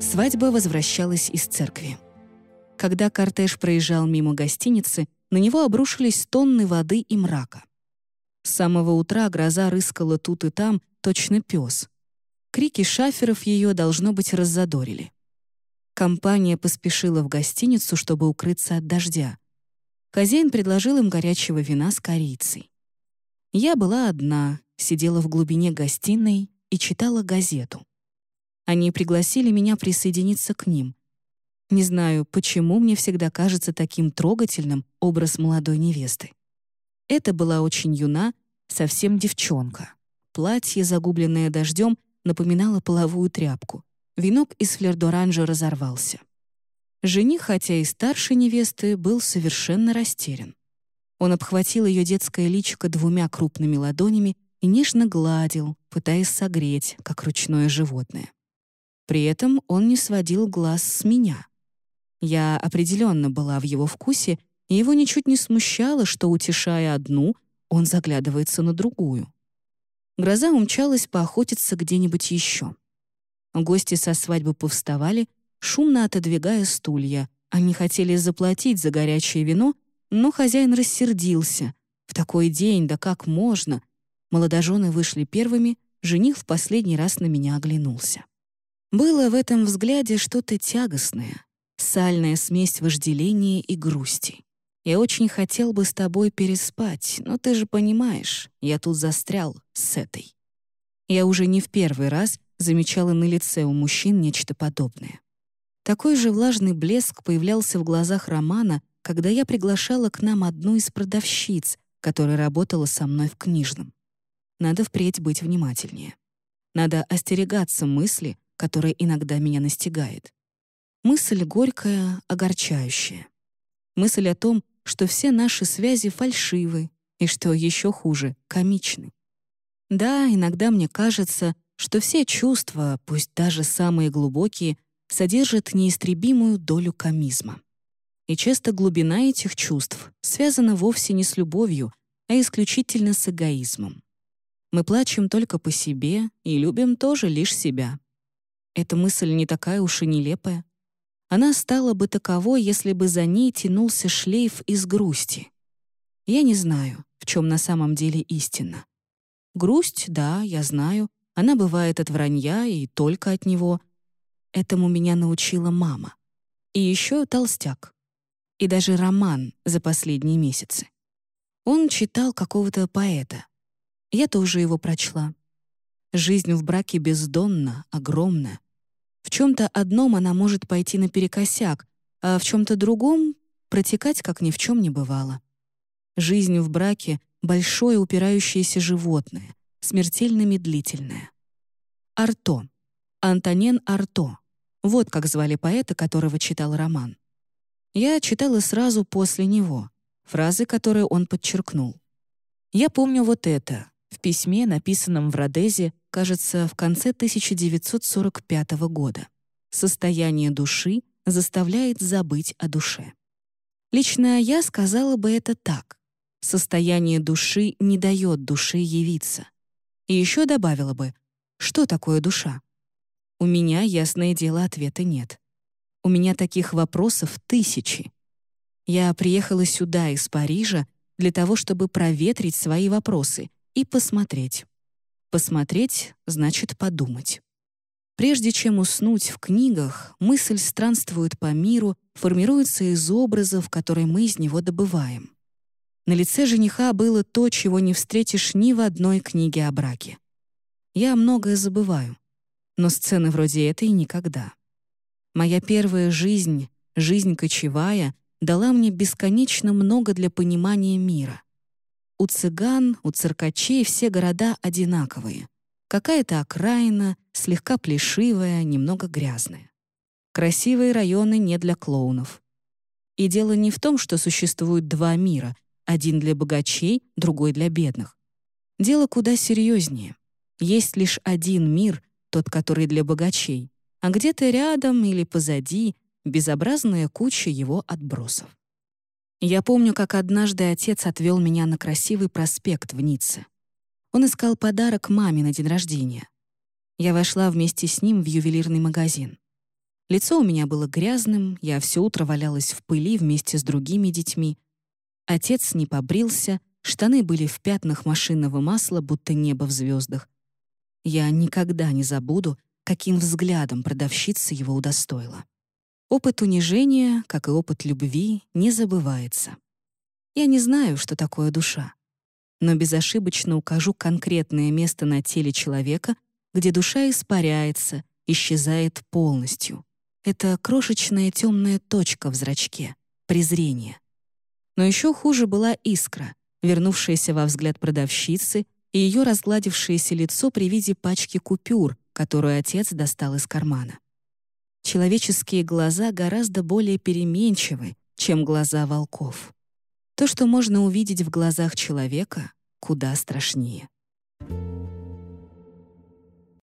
Свадьба возвращалась из церкви. Когда кортеж проезжал мимо гостиницы, на него обрушились тонны воды и мрака. С самого утра гроза рыскала тут и там, точно пес. Крики шаферов ее, должно быть, раззадорили. Компания поспешила в гостиницу, чтобы укрыться от дождя. Хозяин предложил им горячего вина с корицей. Я была одна, сидела в глубине гостиной и читала газету. Они пригласили меня присоединиться к ним. Не знаю, почему мне всегда кажется таким трогательным образ молодой невесты. Это была очень юна, совсем девчонка. Платье, загубленное дождем, напоминало половую тряпку. Венок из флердоранжа разорвался. Жених, хотя и старше невесты, был совершенно растерян. Он обхватил ее детское личико двумя крупными ладонями и нежно гладил, пытаясь согреть, как ручное животное. При этом он не сводил глаз с меня. Я определенно была в его вкусе, и его ничуть не смущало, что, утешая одну, он заглядывается на другую. Гроза умчалась поохотиться где-нибудь еще. Гости со свадьбы повставали, шумно отодвигая стулья. Они хотели заплатить за горячее вино, но хозяин рассердился. В такой день, да как можно? Молодожены вышли первыми, жених в последний раз на меня оглянулся. Было в этом взгляде что-то тягостное, сальная смесь вожделения и грусти. Я очень хотел бы с тобой переспать, но ты же понимаешь, я тут застрял с этой. Я уже не в первый раз замечала на лице у мужчин нечто подобное. Такой же влажный блеск появлялся в глазах Романа, когда я приглашала к нам одну из продавщиц, которая работала со мной в книжном. Надо впредь быть внимательнее. Надо остерегаться мысли, которая иногда меня настигает. Мысль горькая, огорчающая. Мысль о том, что все наши связи фальшивы и, что еще хуже, комичны. Да, иногда мне кажется, что все чувства, пусть даже самые глубокие, содержат неистребимую долю комизма. И часто глубина этих чувств связана вовсе не с любовью, а исключительно с эгоизмом. Мы плачем только по себе и любим тоже лишь себя. Эта мысль не такая уж и нелепая. Она стала бы таковой, если бы за ней тянулся шлейф из грусти. Я не знаю, в чем на самом деле истина. Грусть, да, я знаю, она бывает от вранья и только от него. Этому меня научила мама. И еще толстяк. И даже роман за последние месяцы. Он читал какого-то поэта. Я тоже его прочла. Жизнь в браке бездонна, огромна. В чем-то одном она может пойти наперекосяк, а в чем-то другом — протекать, как ни в чем не бывало. Жизнь в браке — большое упирающееся животное, смертельно медлительная. Арто. Антонен Арто. Вот как звали поэта, которого читал роман. Я читала сразу после него, фразы, которые он подчеркнул. Я помню вот это, в письме, написанном в Родезе, кажется, в конце 1945 года. «Состояние души заставляет забыть о душе». Лично я сказала бы это так. Состояние души не дает душе явиться. И еще добавила бы, что такое душа? У меня, ясное дело, ответа нет. У меня таких вопросов тысячи. Я приехала сюда из Парижа для того, чтобы проветрить свои вопросы и посмотреть. Посмотреть значит подумать. Прежде чем уснуть в книгах, мысль странствует по миру, формируется из образов, которые мы из него добываем. На лице жениха было то, чего не встретишь ни в одной книге о браке. Я многое забываю, но сцены вроде этой никогда. Моя первая жизнь, жизнь кочевая, дала мне бесконечно много для понимания мира. У цыган, у циркачей все города одинаковые. Какая-то окраина, слегка плешивая, немного грязная. Красивые районы не для клоунов. И дело не в том, что существует два мира — один для богачей, другой для бедных. Дело куда серьезнее. Есть лишь один мир, тот, который для богачей, а где-то рядом или позади безобразная куча его отбросов. Я помню, как однажды отец отвел меня на красивый проспект в Ницце. Он искал подарок маме на день рождения. Я вошла вместе с ним в ювелирный магазин. Лицо у меня было грязным, я все утро валялась в пыли вместе с другими детьми. Отец не побрился, штаны были в пятнах машинного масла, будто небо в звездах. Я никогда не забуду, каким взглядом продавщица его удостоила. Опыт унижения, как и опыт любви, не забывается. Я не знаю, что такое душа, но безошибочно укажу конкретное место на теле человека, где душа испаряется, исчезает полностью. Это крошечная темная точка в зрачке, презрение. Но еще хуже была искра, вернувшаяся во взгляд продавщицы и ее разгладившееся лицо при виде пачки купюр, которую отец достал из кармана. Человеческие глаза гораздо более переменчивы, чем глаза волков. То, что можно увидеть в глазах человека, куда страшнее.